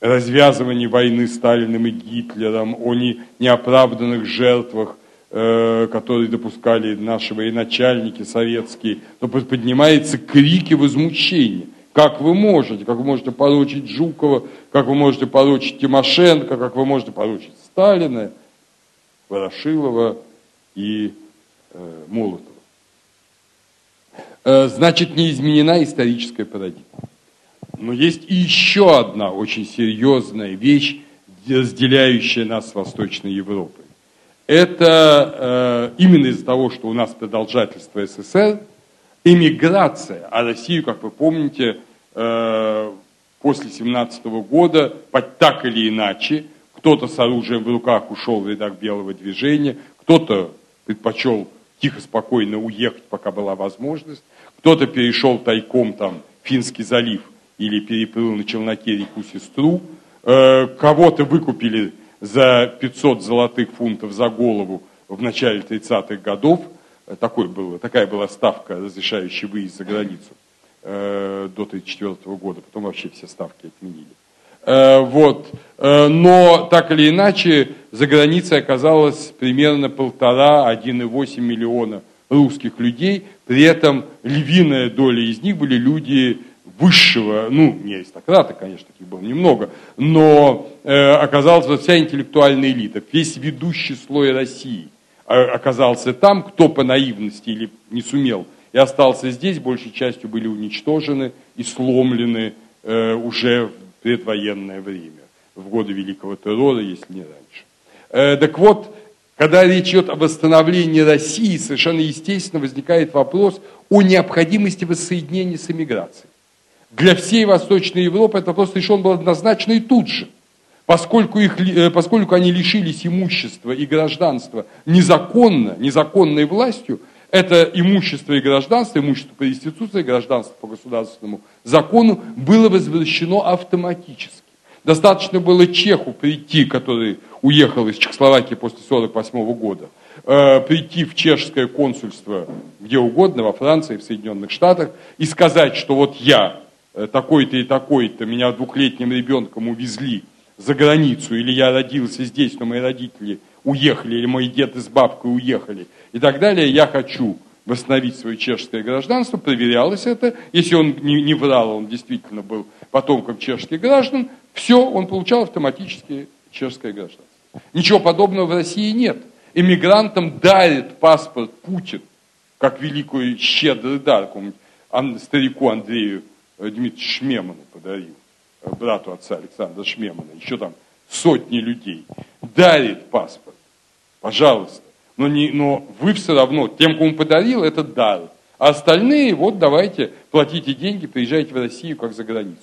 развязывании войны Сталиным и Гитлером, о не, неоправданных жертвах, э, которые допускали наши военачальники советские, но поднимаются крики возмущения. Как вы можете, как вы можете порочить Жукова, как вы можете порочить Тимошенко, как вы можете порочить Сталина, Ворошилова и э, Молотова. Э, значит, не изменена историческая парадигма. Но есть еще одна очень серьезная вещь, разделяющая нас с Восточной Европой. Это э, именно из-за того, что у нас продолжательство СССР, эмиграция, а Россию, как вы помните, э, после 17 года, так или иначе, кто-то с оружием в руках ушел в рядах белого движения, кто-то предпочел тихо, спокойно уехать, пока была возможность, кто-то перешел тайком там Финский залив – или переплыл на челноке реку Сестру, э, кого-то выкупили за 500 золотых фунтов за голову в начале 30-х годов, э, такой был, такая была ставка, разрешающая выезд за границу э, до 1934 года, потом вообще все ставки отменили. Вот. Но так или иначе, за границей оказалось примерно полтора, 1,8 миллиона русских людей, при этом львиная доля из них были люди высшего, ну, не аристократа, конечно, таких было немного, но э, оказалась вот вся интеллектуальная элита, весь ведущий слой России э, оказался там, кто по наивности или не сумел и остался здесь, большей частью были уничтожены и сломлены э, уже в предвоенное время, в годы Великого террора, если не раньше. Э, так вот, когда речь идет о восстановлении России, совершенно естественно возникает вопрос о необходимости воссоединения с эмиграцией для всей Восточной Европы этот вопрос решен был однозначно и тут же. Поскольку, их, э, поскольку они лишились имущества и гражданства незаконно, незаконной властью, это имущество и гражданство, имущество по институции, гражданство по государственному закону было возвращено автоматически. Достаточно было Чеху прийти, который уехал из Чехословакии после 1948 года, э, прийти в чешское консульство где угодно, во Франции, в Соединенных Штатах, и сказать, что вот я такой-то и такой-то, меня двухлетним ребенком увезли за границу, или я родился здесь, но мои родители уехали, или мой дед с бабкой уехали, и так далее, я хочу восстановить свое чешское гражданство, проверялось это, если он не, не врал, он действительно был потомком чешских граждан, все, он получал автоматически чешское гражданство. Ничего подобного в России нет. Эмигрантам дарит паспорт Путин, как великую щедрый дар, старику Андрею Э, Дмитрий Шмеману подарил, э, брату отца Александра Шмемана, еще там сотни людей, дарит паспорт, пожалуйста. Но, не, но вы все равно, тем, кому подарил, это дар. А остальные, вот давайте, платите деньги, приезжайте в Россию, как за границу.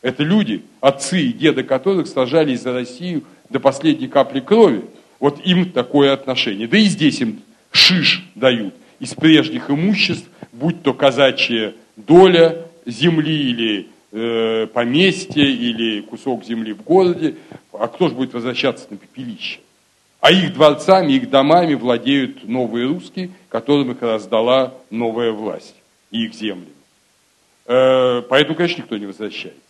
Это люди, отцы и деды которых сражались за Россию до последней капли крови. Вот им такое отношение. Да и здесь им шиш дают из прежних имуществ, будь то казачья доля, земли или э, поместье, или кусок земли в городе, а кто же будет возвращаться на пепелище? А их дворцами, их домами владеют новые русские, которым их раздала новая власть, и их землями. Э, поэтому, конечно, никто не возвращается.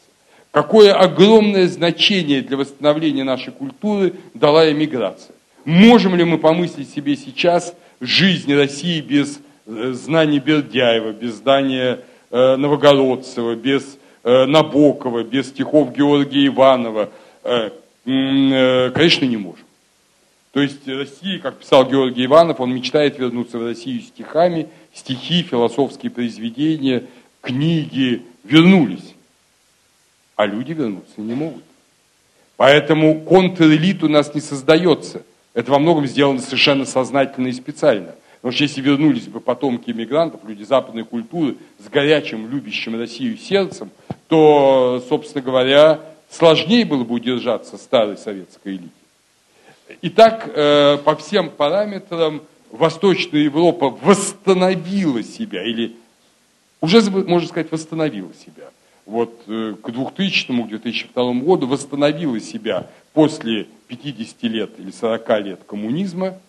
Какое огромное значение для восстановления нашей культуры дала эмиграция. Можем ли мы помыслить себе сейчас жизнь России без э, знаний Бердяева, без знания Новогородцева, без э, Набокова, без стихов Георгия Иванова, э, конечно, не можем. То есть Россия, как писал Георгий Иванов, он мечтает вернуться в Россию стихами, стихи, философские произведения, книги вернулись, а люди вернуться не могут. Поэтому контрэлит у нас не создается. Это во многом сделано совершенно сознательно и специально – Потому если вернулись бы потомки иммигрантов, люди западной культуры, с горячим, любящим Россию сердцем, то, собственно говоря, сложнее было бы удержаться старой советской элите. Итак, э, по всем параметрам Восточная Европа восстановила себя, или уже, можно сказать, восстановила себя. Вот э, к 2000-2002 году восстановила себя после 50 лет или 40 лет коммунизма –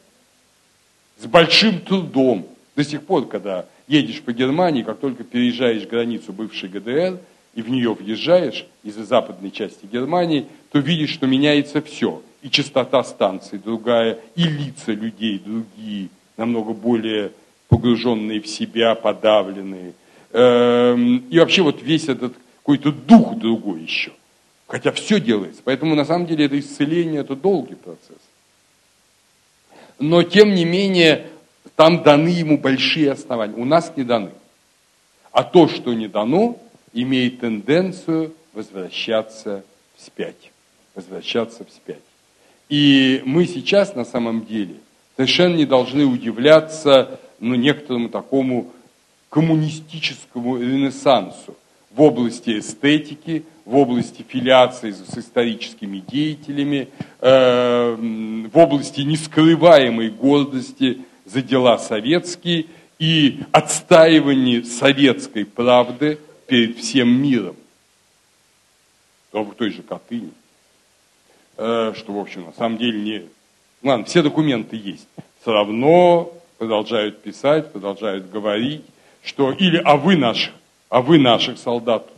с большим трудом. До сих пор, когда едешь по Германии, как только переезжаешь границу бывшей ГДР, и в нее въезжаешь из западной части Германии, то видишь, что меняется все. И частота станций другая, и лица людей другие, намного более погруженные в себя, подавленные. Эм, и вообще вот весь этот какой-то дух другой еще. Хотя все делается. Поэтому на самом деле это исцеление, это долгий процесс. Но тем не менее, там даны ему большие основания. У нас не даны. А то, что не дано, имеет тенденцию возвращаться вспять. Возвращаться вспять. И мы сейчас на самом деле совершенно не должны удивляться ну, некоторому такому коммунистическому ренессансу в области эстетики, в области филиации с историческими деятелями, э, в области нескрываемой гордости за дела советские и отстаивания советской правды перед всем миром. В той же Катыни. Э, что, в общем, на самом деле не... Ладно, все документы есть. Все равно продолжают писать, продолжают говорить, что или а вы наших, а вы наших солдат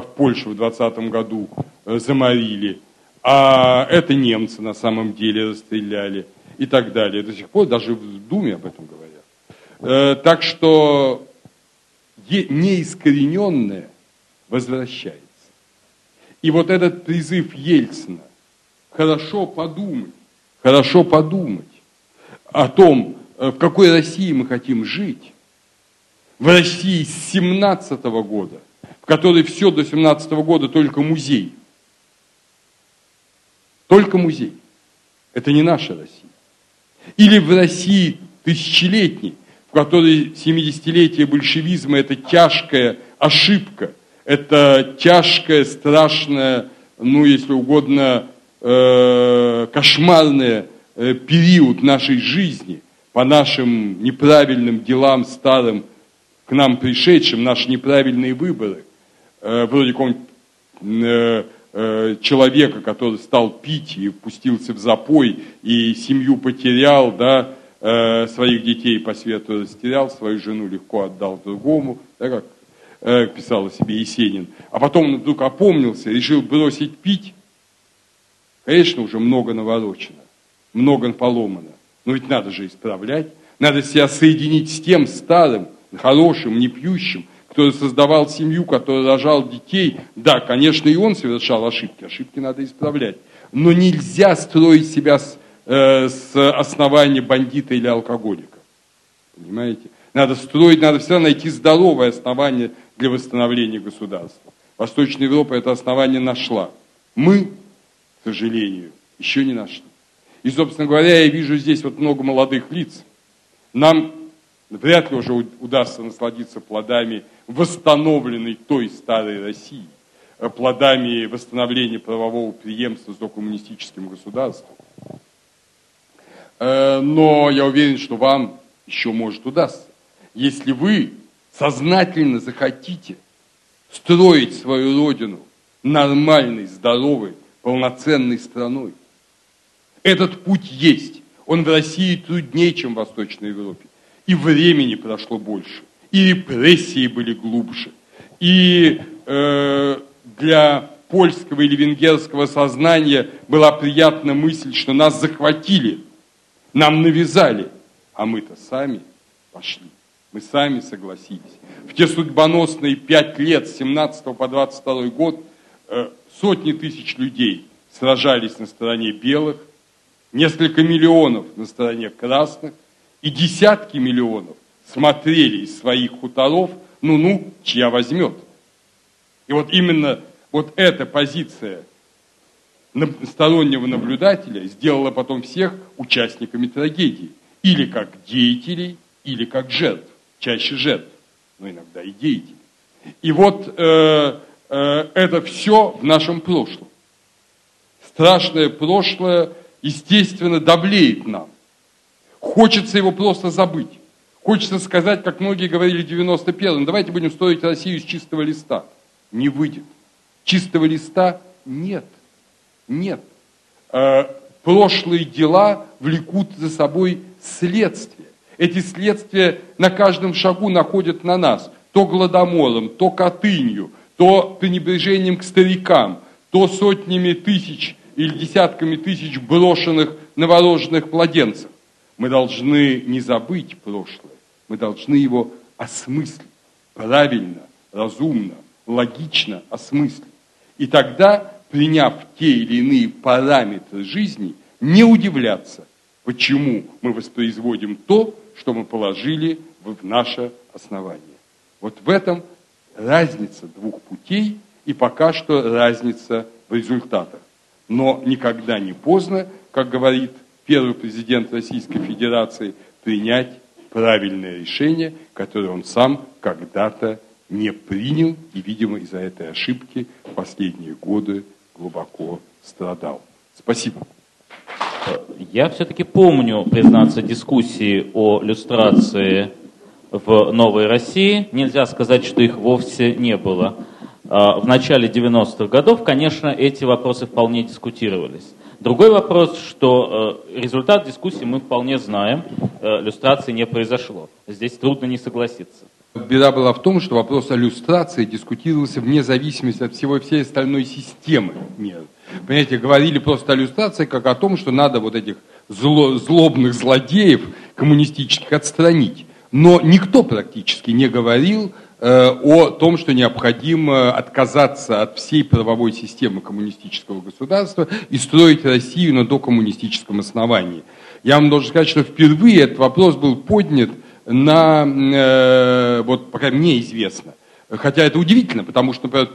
в Польше в 20 году э, заморили, а это немцы на самом деле расстреляли и так далее. До сих пор даже в Думе об этом говорят. Э, так что неискорененное возвращается. И вот этот призыв Ельцина, хорошо подумать, хорошо подумать о том, э, в какой России мы хотим жить, в России с 17 года, в которой все до 17 года только музей. Только музей. Это не наша Россия. Или в России тысячелетней, в которой 70-летие большевизма – это тяжкая ошибка, это тяжкая, страшная, ну, если угодно, э, кошмарный э, период нашей жизни по нашим неправильным делам старым, к нам пришедшим, наши неправильные выборы, вроде какого-нибудь э, э, человека, который стал пить и пустился в запой, и семью потерял, да, э, своих детей по свету растерял, свою жену легко отдал другому, да, как э, писал о себе Есенин. А потом он вдруг опомнился, решил бросить пить. Конечно, уже много наворочено, много поломано. Но ведь надо же исправлять. Надо себя соединить с тем старым, хорошим, не который создавал семью, который рожал детей. Да, конечно, и он совершал ошибки. Ошибки надо исправлять. Но нельзя строить себя с Э, с основания бандита или алкоголика. Понимаете? Надо строить, надо всегда найти здоровое основание для восстановления государства. Восточная Европа это основание нашла. Мы, к сожалению, еще не нашли. И, собственно говоря, я вижу здесь вот много молодых лиц. Нам вряд ли уже удастся насладиться плодами восстановленной той старой России, э, плодами восстановления правового преемства с докоммунистическим государством. Э, но я уверен, что вам еще может удастся. Если вы сознательно захотите строить свою родину нормальной, здоровой, полноценной страной. Этот путь есть. Он в России труднее, чем в Восточной Европе. И времени прошло больше, и репрессии были глубже. И э, для польского или венгерского сознания была приятна мысль, что нас захватили – нам навязали, а мы-то сами пошли. Мы сами согласились. В те судьбоносные пять лет, с 17 по 22 год, э, сотни тысяч людей сражались на стороне белых, несколько миллионов на стороне красных, и десятки миллионов смотрели из своих хуторов, ну-ну, чья возьмет. И вот именно вот эта позиция стороннего наблюдателя сделала потом всех участниками трагедии. Или как деятелей, или как жертв. Чаще жертв, но иногда и деятелей. И вот э, э, это все в нашем прошлом. Страшное прошлое, естественно, давлеет нам. Хочется его просто забыть. Хочется сказать, как многие говорили в 91-м, давайте будем строить Россию с чистого листа. Не выйдет. Чистого листа нет – нет. Э, прошлые дела влекут за собой следствия. Эти следствия на каждом шагу находят на нас. То Гладомором, то Катынью, то то пренебрежением к старикам, то сотнями тысяч или десятками тысяч брошенных новорожденных младенцев. Мы должны не забыть прошлое, мы должны его осмыслить правильно, разумно, логично осмыслить. И тогда, приняв те или иные параметры жизни, не удивляться, почему мы воспроизводим то, что мы положили в наше основание. Вот в этом разница двух путей и пока что разница в результатах. Но никогда не поздно, как говорит первый президент Российской Федерации, принять правильное решение, которое он сам когда-то не принял и, видимо, из-за этой ошибки последние годы глубоко страдал. Спасибо. Я все-таки помню, признаться, дискуссии о люстрации в Новой России. Нельзя сказать, что их вовсе не было. А, в начале 90-х годов, конечно, эти вопросы вполне дискутировались. Другой вопрос, что э, результат дискуссии мы вполне знаем, э, люстрации не произошло. Здесь трудно не согласиться. Беда была в том, что вопрос о люстрации дискутировался вне зависимости от всего всей остальной системы мира. Понимаете, говорили просто о люстрации как о том, что надо вот этих зло, злобных злодеев коммунистических отстранить. Но никто практически не говорил о том, что необходимо отказаться от всей правовой системы коммунистического государства и строить Россию на докоммунистическом основании. Я вам должен сказать, что впервые этот вопрос был поднят на, э, вот пока мне известно. Хотя это удивительно, потому что, например,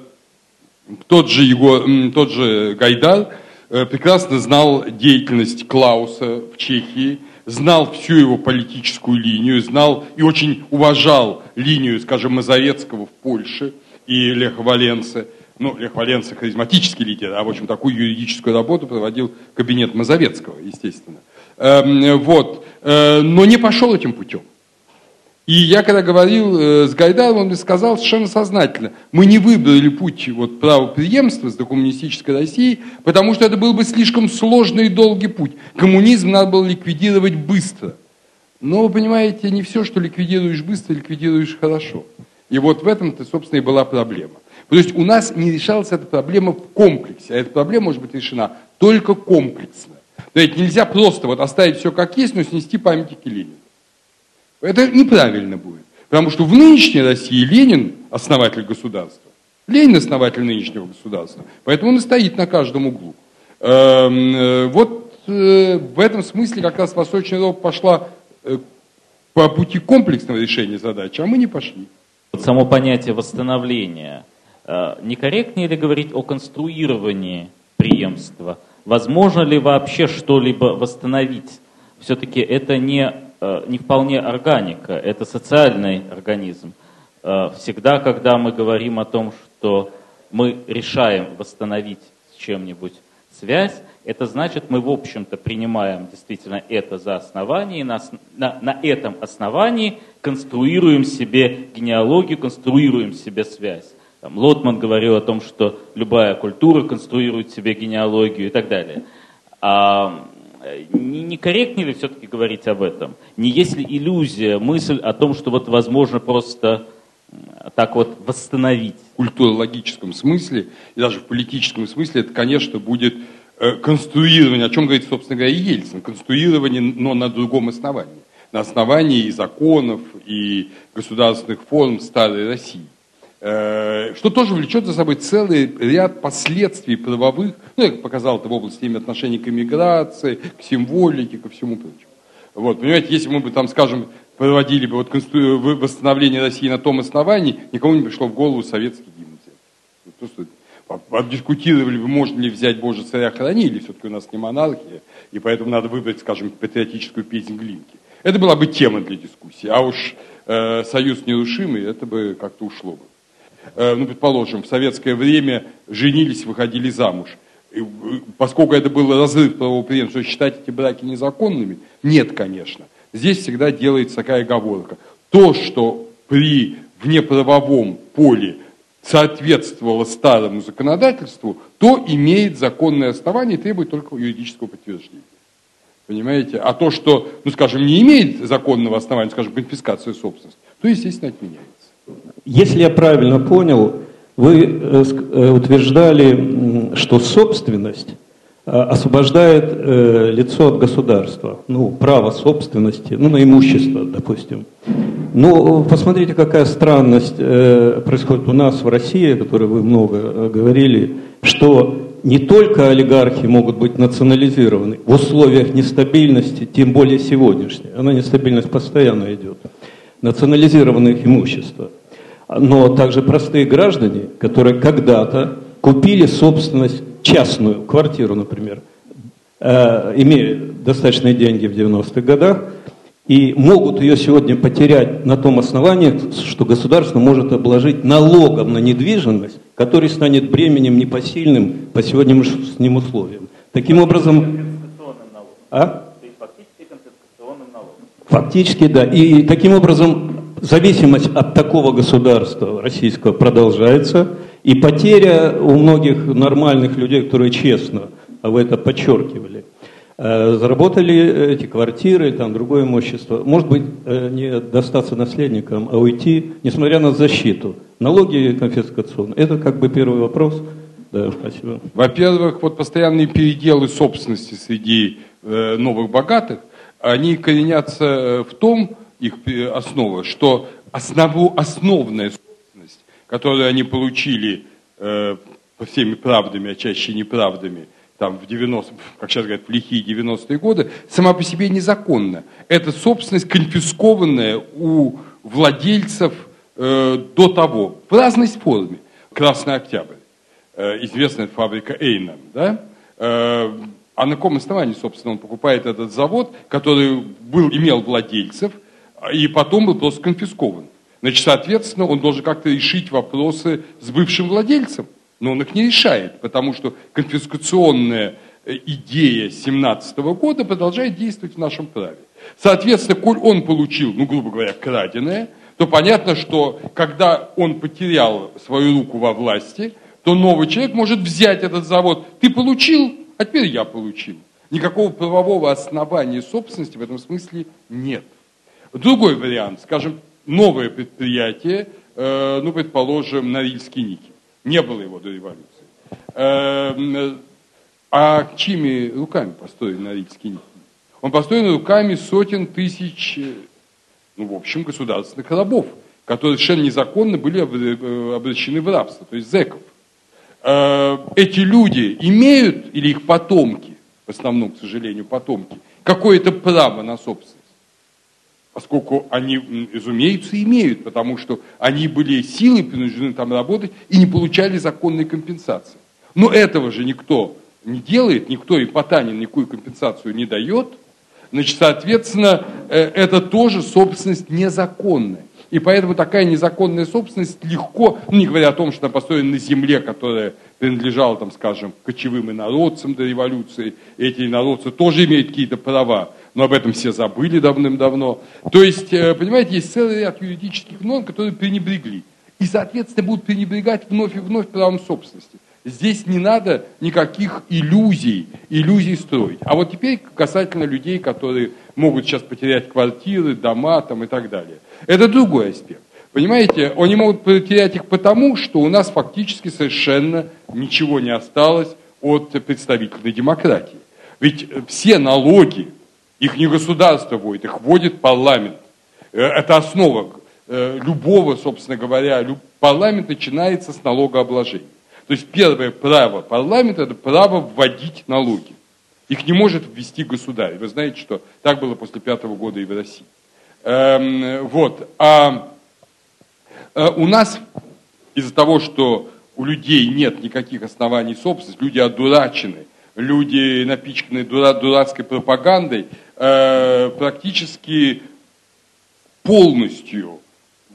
тот же, его, тот же Гайдар э, прекрасно знал деятельность Клауса в Чехии, знал всю его политическую линию, знал и очень уважал линию, скажем, Мазовецкого в Польше и Леха Валенса. Ну, Лех Валенса харизматический лидер, а, в общем, такую юридическую работу проводил кабинет Мазовецкого, естественно. Эм, вот. Э, но не пошел этим путем. И я когда говорил э, с Гайдаровым, он мне сказал совершенно сознательно, мы не выбрали путь вот, правоприемства с докоммунистической Россией, потому что это был бы слишком сложный и долгий путь. Коммунизм надо было ликвидировать быстро. Но вы понимаете, не все, что ликвидируешь быстро, ликвидируешь хорошо. И вот в этом-то, собственно, и была проблема. То есть у нас не решалась эта проблема в комплексе, а эта проблема может быть решена только комплексно. То есть нельзя просто вот оставить все как есть, но снести памятники Ленина. Это неправильно будет. Потому что в нынешней России Ленин основатель государства. Ленин основатель нынешнего государства. Поэтому он и стоит на каждом углу. Эм, э, вот э, в этом смысле как раз Восточная Европа пошла э, по пути комплексного решения задачи, а мы не пошли. Вот само понятие восстановления. Некорректнее ли говорить о конструировании преемства? Возможно ли вообще что-либо восстановить? Все-таки это не не вполне органика, это социальный организм. Э, всегда, когда мы говорим о том, что мы решаем восстановить с чем-нибудь связь, это значит, мы, в общем-то, принимаем действительно это за основание, и на, на, на этом основании конструируем себе генеалогию, конструируем себе связь. Там, Лотман говорил о том, что любая культура конструирует себе генеалогию и так далее. А, не, не корректнее ли все-таки говорить об этом? Не есть ли иллюзия, мысль о том, что вот возможно просто так вот восстановить? В культурологическом смысле и даже в политическом смысле это, конечно, будет э, конструирование, о чем говорит, собственно говоря, Ельцин, конструирование, но на другом основании. На основании и законов, и государственных форм старой России. Э, что тоже влечет за собой целый ряд последствий правовых, ну, я показал это в области именно отношений к иммиграции, к символике, ко всему прочему. Вот, понимаете, если мы бы там, скажем, проводили бы вот констру... восстановление России на том основании, никому не пришло в голову советский гимн. Просто обдискутировали бы, можно ли взять Боже царя храни, или все-таки у нас не монархия, и поэтому надо выбрать, скажем, патриотическую песнь Глинки. Это была бы тема для дискуссии, а уж э, союз нерушимый, это бы как-то ушло бы. Э, ну, предположим, в советское время женились, выходили замуж. И, поскольку это был разрыв правоприемства, считать эти браки незаконными? Нет, конечно. Здесь всегда делается такая оговорка. То, что при внеправовом поле соответствовало старому законодательству, то имеет законное основание и требует только юридического подтверждения. Понимаете? А то, что, ну скажем, не имеет законного основания, скажем, конфискация собственности, то, естественно, отменяется. Если я правильно понял, Вы э, э, утверждали, что собственность э, освобождает лицо от государства, ну, право собственности, ну, на имущество, допустим. Ну, посмотрите, какая странность происходит у нас в России, о которой вы много говорили, что не только олигархи могут быть национализированы в условиях нестабильности, тем более сегодняшней, она нестабильность постоянно идет, национализировано их имущество, но также простые граждане, которые когда-то купили собственность частную, квартиру, например, э, имея достаточные деньги в 90-х годах, и могут ее сегодня потерять на том основании, что государство может обложить налогом на недвижимость, который станет бременем непосильным по сегодняшним условиям. Таким образом... А? Фактически, да. И таким образом зависимость от такого государства российского продолжается, и потеря у многих нормальных людей, которые честно, а вы это подчеркивали, Э, заработали эти квартиры, там другое имущество. Может быть, э, не достаться наследникам, а уйти, несмотря на защиту. Налоги конфискационные. Это как бы первый вопрос. Да, спасибо. Во-первых, вот постоянные переделы собственности среди э, новых богатых, они коренятся в том, их основа, что основу, основная собственность, которую они получили э, по всеми правдами, а чаще неправдами – там в 90, как сейчас говорят, в лихие 90-е годы, сама по себе незаконна. Это собственность конфискованная у владельцев э, до того, в разной форме. Красный Октябрь, э, известная фабрика Эйна, да? Э, а на каком основании, собственно, он покупает этот завод, который был, имел владельцев, и потом был просто конфискован. Значит, соответственно, он должен как-то решить вопросы с бывшим владельцем. Но он их не решает, потому что конфискационная э, идея 17 года продолжает действовать в нашем праве. Соответственно, коль он получил, ну, грубо говоря, краденое, то понятно, что когда он потерял свою руку во власти, то новый человек может взять этот завод. Ты получил, а теперь я получил. Никакого правового основания собственности в этом смысле нет. Другой вариант, скажем, новое предприятие, э, ну, предположим, Норильский никель. Не было его до революции. Эм, а чьими руками построен Норильский никель? Он построен руками сотен тысяч, ну, в общем, государственных рабов, которые совершенно незаконно были э, обращены в рабство, то есть зеков. Э, эти люди имеют, или их потомки, в основном, к сожалению, потомки, какое-то право на собственность поскольку они, разумеется, имеют, потому что они были силой принуждены там работать и не получали законной компенсации. Но этого же никто не делает, никто и Потанин никакую компенсацию не дает, значит, соответственно, э, это тоже собственность незаконная. И поэтому такая незаконная собственность легко, ну, не говоря о том, что она построена на земле, которая принадлежала, там, скажем, кочевым инородцам до революции, эти инородцы тоже имеют какие-то права, но об этом все забыли давным-давно. То есть, э, понимаете, есть целый ряд юридических норм, которые пренебрегли. И, соответственно, будут пренебрегать вновь и вновь правом собственности. Здесь не надо никаких иллюзий, иллюзий строить. А вот теперь касательно людей, которые могут сейчас потерять квартиры, дома там, и так далее. Это другой аспект. Понимаете, они могут потерять их потому, что у нас фактически совершенно ничего не осталось от представительной демократии. Ведь все налоги, их не государство вводит, их вводит парламент. Э, это основа э, любого, собственно говоря, парламент начинается с налогообложения. То есть первое право парламента – это право вводить налоги. Их не может ввести государь. Вы знаете, что так было после пятого года и в России. Эм, вот. А э, у нас из-за того, что у людей нет никаких оснований собственности, люди одурачены, люди напичканы дура, дурацкой пропагандой, э, практически полностью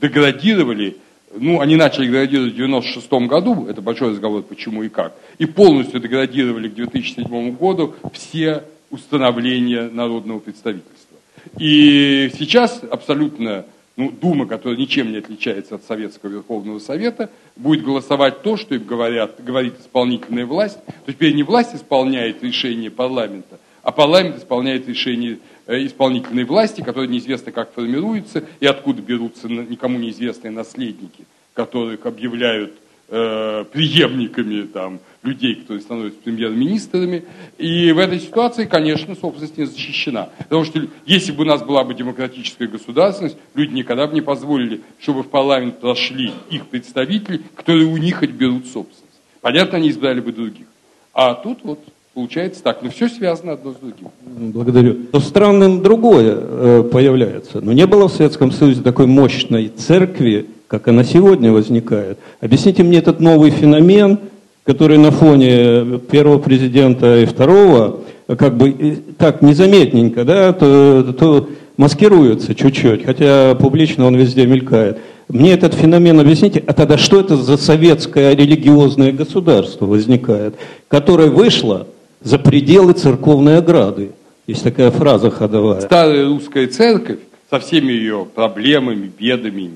деградировали, ну, они начали деградировать в 96 году, это большой разговор, почему и как, и полностью деградировали к 2007 году все установления народного представительства. И сейчас абсолютно ну, Дума, которая ничем не отличается от Советского Верховного Совета, будет голосовать то, что им говорят, говорит исполнительная власть. То есть теперь не власть исполняет решение парламента, а парламент исполняет решение э, исполнительной власти, которая неизвестно как формируется и откуда берутся никому неизвестные наследники, которых объявляют э, преемниками там, людей, которые становятся премьер-министрами. И в этой ситуации, конечно, собственность не защищена. Потому что если бы у нас была бы демократическая государственность, люди никогда бы не позволили, чтобы в парламент прошли их представители, которые у них отберут собственность. Понятно, они избрали бы других. А тут вот Получается так, но все связано одно с другим. Благодарю. Но странным другое э, появляется. Но не было в Советском Союзе такой мощной церкви, как она сегодня возникает. Объясните мне этот новый феномен, который на фоне первого президента и второго, как бы так незаметненько, да, то, то маскируется чуть-чуть, хотя публично он везде мелькает. Мне этот феномен объясните, а тогда что это за советское религиозное государство возникает, которое вышло за пределы церковной ограды. Есть такая фраза ходовая. Старая русская церковь со всеми ее проблемами, бедами,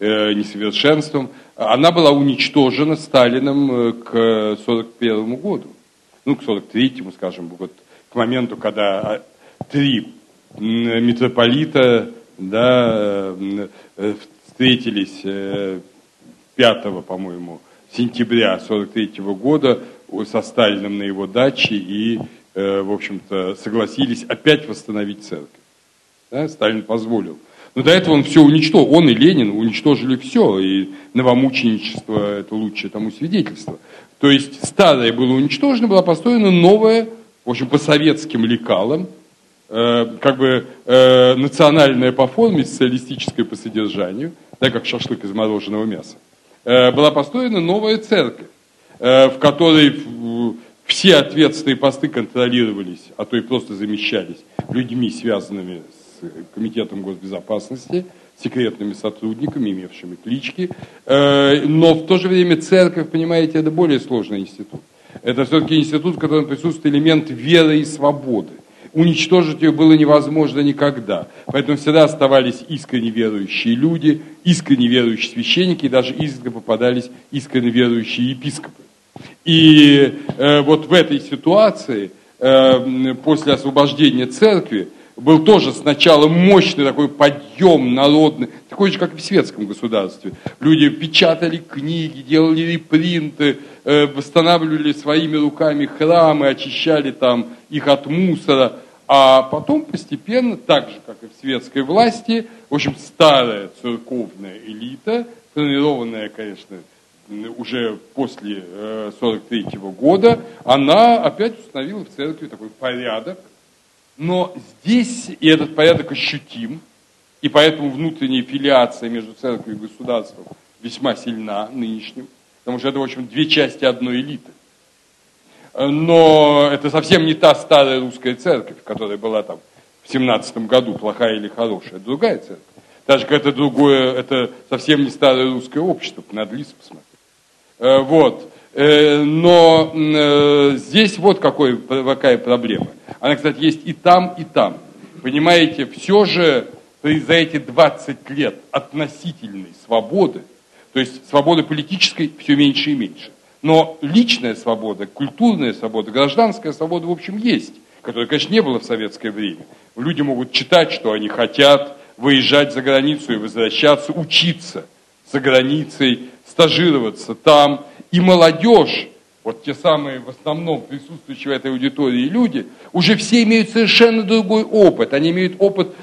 э, несовершенством, она была уничтожена Сталином э, к 1941 году. Ну, к 43-му, скажем, вот к моменту, когда а, три митрополита да, э, встретились 5, по-моему, сентября 43 года со Сталином на его даче и, э, в общем-то, согласились опять восстановить церковь. Да, Сталин позволил. Но до этого он все уничтожил. Он и Ленин уничтожили все. И новомученичество – это лучшее тому свидетельство. То есть старое было уничтожено, была построена новая, в общем, по советским лекалам, э, как бы э, национальная по форме, социалистическая по содержанию, да, как шашлык из мороженого мяса, э, была построена новая церковь. Э, в которой все ответственные посты контролировались, а то и просто замещались людьми, связанными Комитетом госбезопасности, секретными сотрудниками, имевшими клички. Э, но в то же время церковь, понимаете, это более сложный институт. Это все-таки институт, в котором присутствует элемент веры и свободы. Уничтожить ее было невозможно никогда. Поэтому всегда оставались искренне верующие люди, искренне верующие священники, и даже изредка попадались искренне верующие епископы. И э, вот в этой ситуации, э, после освобождения церкви, был тоже сначала мощный такой подъем народный, такой же, как и в светском государстве. Люди печатали книги, делали репринты, э, восстанавливали своими руками храмы, очищали там их от мусора. А потом постепенно, так же, как и в светской власти, в общем, старая церковная элита, тренированная, конечно, уже после 43 э, года, она опять установила в церкви такой порядок. Но здесь и этот порядок ощутим, и поэтому внутренняя филиация между церковью и государством весьма сильна нынешним, потому что это, в общем, две части одной элиты. Но это совсем не та старая русская церковь, которая была там в 17 году, плохая или хорошая. Другая церковь. Даже как это другое, это совсем не старое русское общество, надо лист посмотреть. Э, вот. Э, но э, здесь вот какой, какая проблема. Она, кстати, есть и там, и там. Понимаете, все же за эти 20 лет относительной свободы, то есть свободы политической все меньше и меньше. Но личная свобода, культурная свобода, гражданская свобода, в общем, есть, которой, конечно, не было в советское время. Люди могут читать, что они хотят, выезжать за границу и возвращаться, учиться за границей, стажироваться там. И молодежь, вот те самые в основном присутствующие в этой аудитории люди, уже все имеют совершенно другой опыт. Они имеют опыт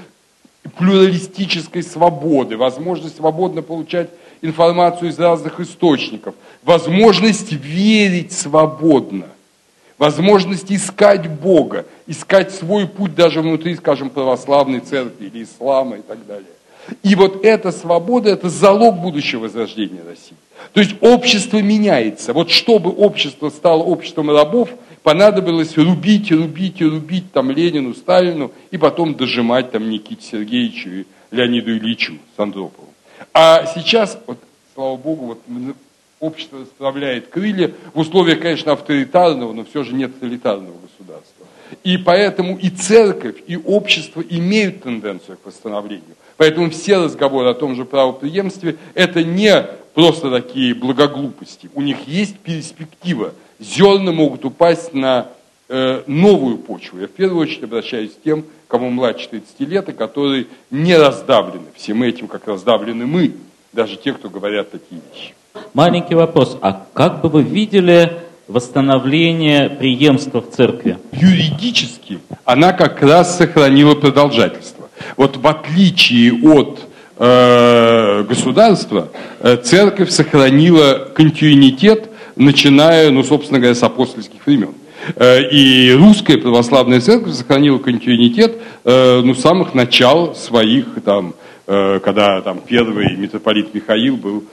плюралистической свободы, возможность свободно получать информацию из разных источников, возможность верить свободно, возможность искать Бога, искать свой путь даже внутри, скажем, православной церкви или ислама и так далее. И вот эта свобода – это залог будущего возрождения России. То есть общество меняется. Вот чтобы общество стало обществом рабов, понадобилось рубить, рубить и рубить там Ленину, Сталину, и потом дожимать там Никите Сергеевичу и Леониду Ильичу Сандропову. А сейчас, вот, слава богу, вот общество расправляет крылья в условиях, конечно, авторитарного, но все же нет тоталитарного государства. И поэтому и церковь, и общество имеют тенденцию к восстановлению. Поэтому все разговоры о том же правоприемстве – это не просто такие благоглупости. У них есть перспектива. Зерна могут упасть на э, новую почву. Я в первую очередь обращаюсь к тем, кому младше 30 лет, и которые не раздавлены всем этим, как раздавлены мы. даже те, кто говорят такие вещи. Маленький вопрос. А как бы вы видели восстановление преемства в церкви? Юридически она как раз сохранила продолжательство. Вот в отличие от э, государства, э, церковь сохранила континуитет, начиная, ну, собственно говоря, с апостольских времен. Э, и русская православная церковь сохранила континуитет э, ну, самых начал своих, там, когда там, первый митрополит Михаил был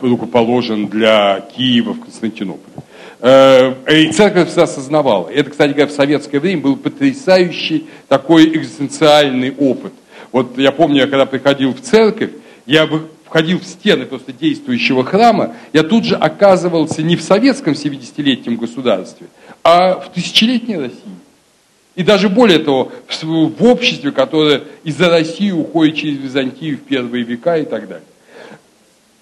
рукоположен для Киева в Константинополе. И церковь всегда осознавала. Это, кстати говоря, в советское время был потрясающий такой экзистенциальный опыт. Вот я помню, я когда приходил в церковь, я входил в стены просто действующего храма, я тут же оказывался не в советском 70-летнем государстве, а в тысячелетней России. И даже более того, в обществе, которое из-за России уходит через Византию в первые века и так далее.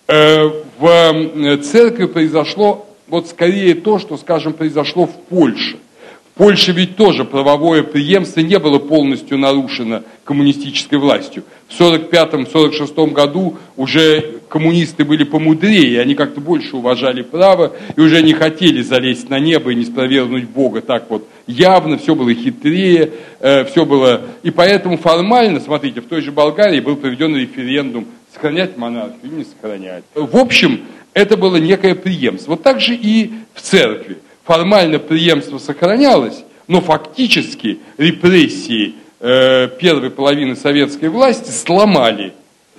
Э, в церкви произошло вот скорее то, что, скажем, произошло в Польше – в Польше ведь тоже правовое преемство не было полностью нарушено коммунистической властью. В 1945-1946 году уже коммунисты были помудрее, они как-то больше уважали право и уже не хотели залезть на небо и не спровергнуть Бога так вот явно, все было хитрее, э, все было... И поэтому формально, смотрите, в той же Болгарии был проведен референдум, сохранять монархию или не сохранять. В общем, это было некое преемство. Вот так же и в церкви формально преемство сохранялось, но фактически репрессии э, первой половины советской власти сломали,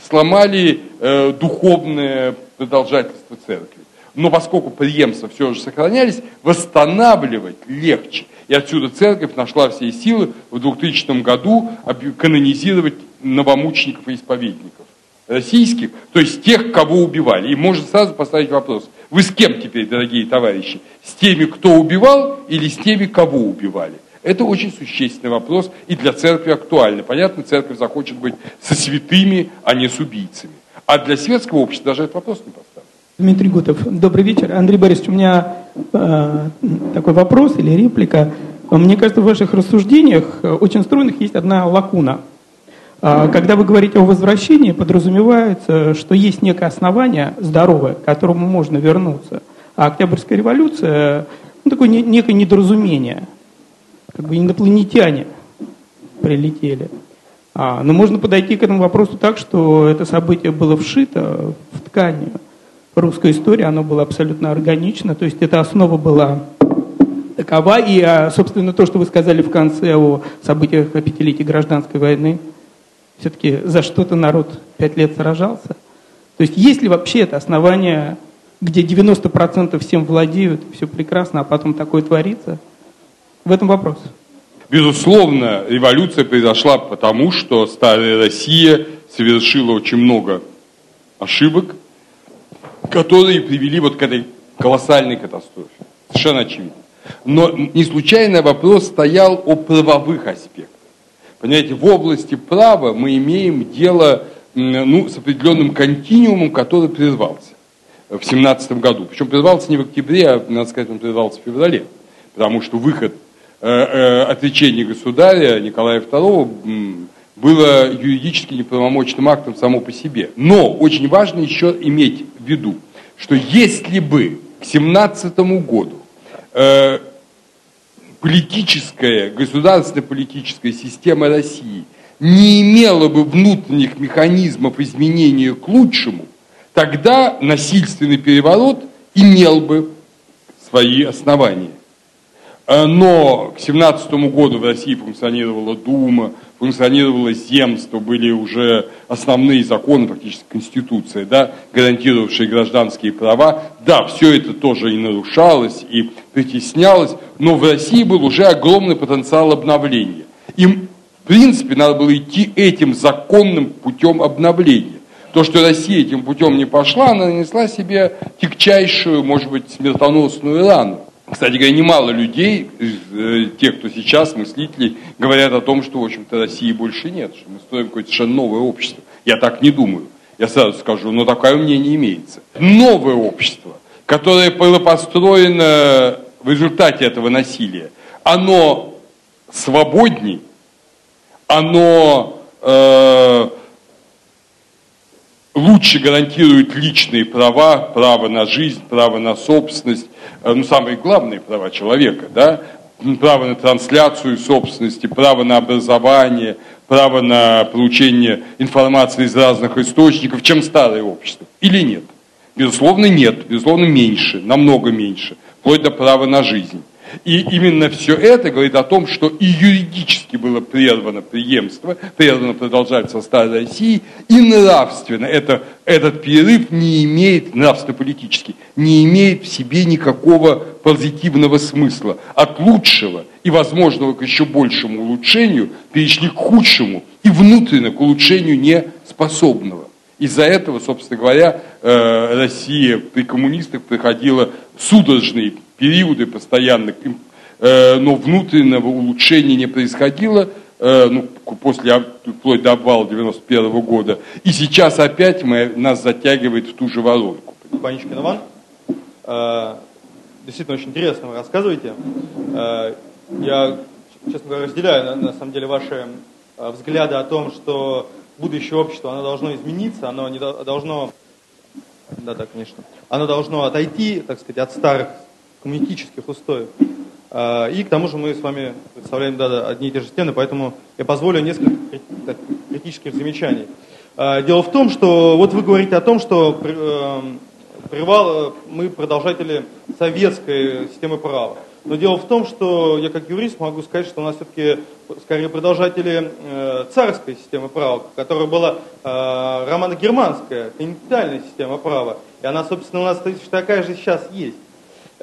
сломали э, духовное продолжательство церкви. Но поскольку преемства все же сохранялись, восстанавливать легче. И отсюда церковь нашла все силы в 2000 году канонизировать новомучеников и исповедников российских, то есть тех, кого убивали. И можно сразу поставить вопрос, вы с кем теперь, дорогие товарищи? С теми, кто убивал или с теми, кого убивали? Это очень существенный вопрос и для церкви актуальный. Понятно, церковь захочет быть со святыми, а не с убийцами. А для светского общества даже этот вопрос не поставлен. Дмитрий Гутов, добрый вечер. Андрей Борисович, у меня э, такой вопрос или реплика. Мне кажется, в ваших рассуждениях э, очень стройных есть одна лакуна – когда вы говорите о возвращении, подразумевается, что есть некое основание здоровое, к которому можно вернуться. А Октябрьская революция, ну, такое некое недоразумение. Как бы инопланетяне прилетели. А, но можно подойти к этому вопросу так, что это событие было вшито в ткань русской истории, оно было абсолютно органично, то есть эта основа была такова, и, а, собственно, то, что вы сказали в конце о событиях о пятилетии гражданской войны – все-таки за что-то народ пять лет сражался. То есть есть ли вообще это основание, где 90% всем владеют, все прекрасно, а потом такое творится? В этом вопрос. Безусловно, революция произошла потому, что старая Россия совершила очень много ошибок, которые привели вот к этой колоссальной катастрофе. Совершенно очевидно. Но не случайно вопрос стоял о правовых аспектах. Понимаете, в области права мы имеем дело ну, с определенным континуумом, который прервался в семнадцатом году. Причем прервался не в октябре, а, надо сказать, он прервался в феврале. Потому что выход э, э, отречения государя Николая II было юридически неправомочным актом само по себе. Но очень важно еще иметь в виду, что если бы к семнадцатому году э, политическая, государственно-политическая система России не имела бы внутренних механизмов изменения к лучшему, тогда насильственный переворот имел бы свои основания. Э, но к 17 году в России функционировала Дума, функционировало земство, были уже основные законы, фактически Конституция, да, гарантировавшие гражданские права. Да, все это тоже и нарушалось, и притеснялось, но в России был уже огромный потенциал обновления. Им, в принципе, надо было идти этим законным путем обновления. То, что Россия этим путем не пошла, она нанесла себе тягчайшую, может быть, смертоносную рану. Кстати говоря, немало людей, э, тех, кто сейчас, мыслителей, говорят о том, что, в общем-то, России больше нет, что мы строим какое-то совершенно новое общество. Я так не думаю. Я сразу скажу, но такое мнение имеется. Новое общество, которое было построено в результате этого насилия, оно свободней, оно э, лучше гарантирует личные права, право на жизнь, право на собственность, э, ну, самые главные права человека, да, право на трансляцию собственности, право на образование, право на получение информации из разных источников, чем старое общество. Или нет? Безусловно, нет. Безусловно, меньше, намного меньше. Вплоть до права на жизнь. И именно все это говорит о том, что и юридически было прервано преемство, прервано продолжательство Старой России, и нравственно это, этот перерыв не имеет, нравственно-политически, не имеет в себе никакого позитивного смысла. От лучшего и возможного к еще большему улучшению перешли к худшему и внутренне к улучшению не способного. Из-за этого, собственно говоря, э, Россия при коммунистах проходила судорожные периоды постоянных, э, но внутреннего улучшения не происходило, э, ну, после, вплоть до обвала 91 -го года. И сейчас опять мы, нас затягивает в ту же воронку. Паничкин Иван, действительно очень интересно вы рассказываете. Я, честно говоря, разделяю на, самом деле ваши взгляды о том, что будущее общество, оно должно измениться, оно не должно, да, да, конечно, оно должно отойти, так сказать, от старых коммунистических устоев. А, и к тому же мы с вами представляем да, одни и те же стены, поэтому я позволю несколько критических замечаний. А, дело в том, что вот вы говорите о том, что э, привал, мы продолжатели советской системы права. Но дело в том, что я как юрист могу сказать, что у нас все-таки скорее продолжатели э, царской системы права, которая была э, романо-германская, континентальная система права. И она, собственно, у нас такая же сейчас есть.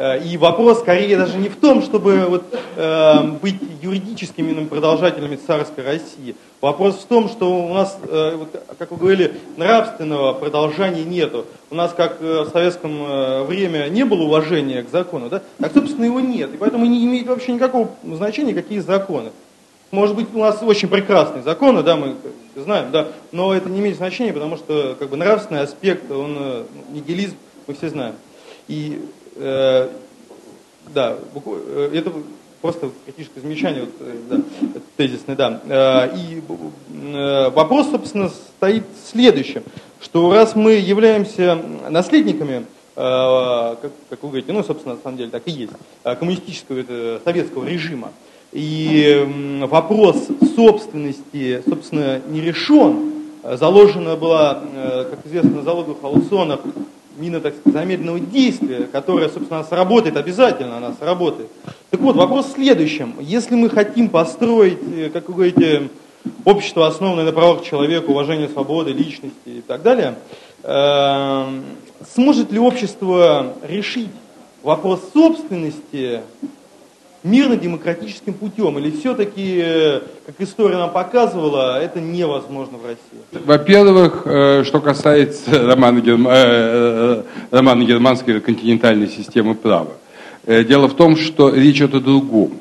Э, и вопрос скорее даже не в том, чтобы вот, э, быть юридическими продолжателями царской России. Вопрос в том, что у нас, э, вот, как вы говорили, нравственного продолжения нету. У нас, как э, в советском э, время, не было уважения к закону, да? так, собственно, его нет. И поэтому не имеет вообще никакого значения, какие законы. Может быть, у нас очень прекрасные законы, да, мы знаем, да, но это не имеет значения, потому что как бы, нравственный аспект, он, нигилизм, мы все знаем. И Э, да, э, это просто критическое замечание, вот, э, да, тезисное, да. И вопрос, собственно, стоит следующим, что раз мы являемся наследниками, как, как вы говорите, ну, собственно, на самом деле так и есть, коммунистического, это, советского режима, и вопрос собственности, собственно, не решен, заложена была, как известно, на залоговых аукционах мина, так сказать, замедленного действия, которая, собственно, сработает, обязательно она сработает. Так вот, вопрос в следующем. Если мы хотим построить, э, как вы говорите, общество, основанное на правах человека, уважении свободы, личности и так далее, э, сможет ли общество решить вопрос собственности мирно-демократическим путем? Или все-таки, э, как история нам показывала, это невозможно в России? Во-первых, э, что касается романа, Герма... Э, романа германской континентальной системы права. Дело в том, что речь идет о другом.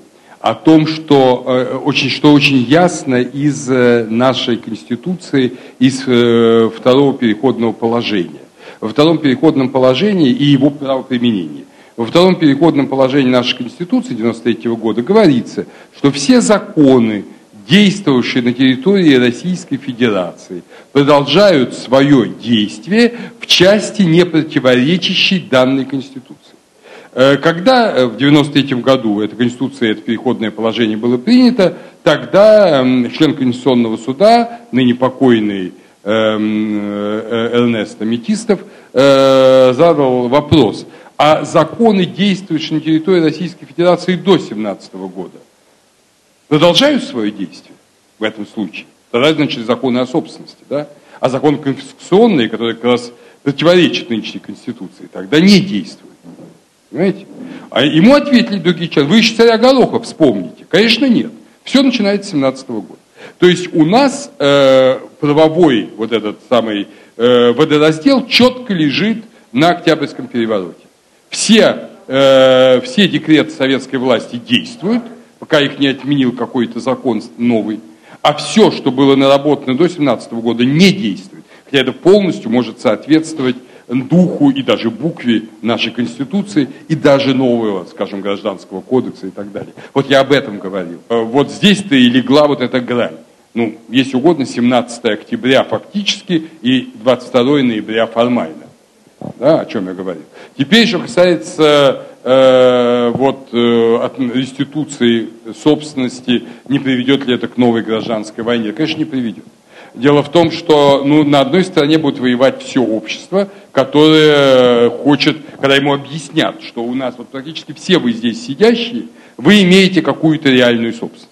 О том, что очень, что очень ясно из нашей Конституции, из второго переходного положения. Во втором переходном положении и его правоприменении во втором переходном положении нашей Конституции 93 года говорится, что все законы, действовавшие на территории Российской Федерации, продолжают свое действие в части, не противоречащей данной Конституции. Э, когда э, в 93 году эта Конституция, это переходное положение было принято, тогда эм, член Конституционного суда, ныне покойный эм, э, Эрнест Аметистов, задал вопрос – а законы, действующие на территории Российской Федерации до 17 года, продолжают свое действие в этом случае. Тогда, значит, законы о собственности, да? А законы конституционные, которые как раз противоречат нынешней Конституции, тогда не действуют. Понимаете? А ему ответили другие человек, вы еще царя Гороха вспомните. Конечно, нет. Все начинается с 17 года. То есть у нас э, правовой вот этот самый э, водораздел четко лежит на Октябрьском перевороте. Все, э, все декреты советской власти действуют, пока их не отменил какой-то закон новый. А все, что было наработано до 17 года, не действует. Хотя это полностью может соответствовать духу и даже букве нашей Конституции и даже нового, скажем, гражданского кодекса и так далее. Вот я об этом говорил. Э, вот здесь-то и легла вот эта грань. Ну, если угодно, 17 октября фактически и 22 ноября формально. Да, о чем я говорил. Теперь, что касается э, вот, э, от реституции собственности, не приведет ли это к новой гражданской войне? Конечно, не приведет. Дело в том, что ну, на одной стороне будет воевать все общество, которое хочет, когда ему объяснят, что у нас вот практически все вы здесь сидящие, вы имеете какую-то реальную собственность.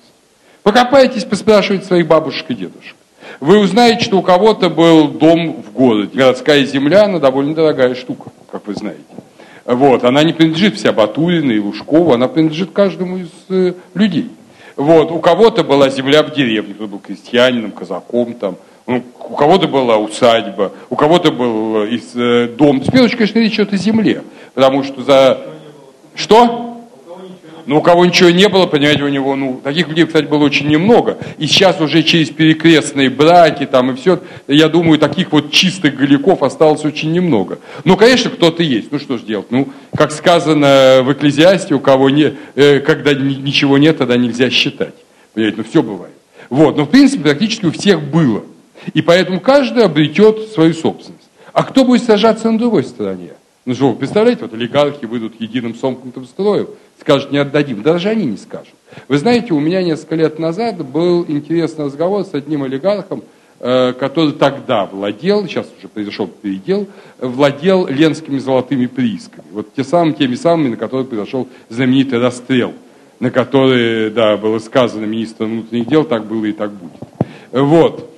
Покопайтесь, поспрашивайте своих бабушек и дедушек. Вы узнаете, что у кого-то был дом в городе. Городская земля, она довольно дорогая штука, как вы знаете. Вот, она не принадлежит вся Батурина и Лужкову, она принадлежит каждому из э, людей. Вот, у кого-то была земля в деревне, кто был крестьянином, казаком там, ну, у кого-то была усадьба, у кого-то был э, э, дом. Теперь, конечно, речь идет о земле, потому что за... Что? Но у кого ничего не было, понимаете, у него, ну, таких людей, кстати, было очень немного. И сейчас уже через перекрестные браки там и все, я думаю, таких вот чистых голиков осталось очень немного. Ну, конечно, кто-то есть. Ну, что ж делать? Ну, как сказано в Экклезиасте, у кого не, э, когда ничего нет, тогда нельзя считать. Понимаете, ну, все бывает. Вот, но в принципе практически у всех было. И поэтому каждый обретет свою собственность. А кто будет сажаться на другой стороне? Ну что, вы представляете, вот олигархи выйдут единым сомкнутым строем, скажут, не отдадим. Даже они не скажут. Вы знаете, у меня несколько лет назад был интересный разговор с одним олигархом, э, который тогда владел, сейчас уже произошел передел, владел ленскими золотыми приисками. Вот те самыми, теми самыми, на которые произошел знаменитый расстрел, на который, да, было сказано министром внутренних дел, так было и так будет. Вот.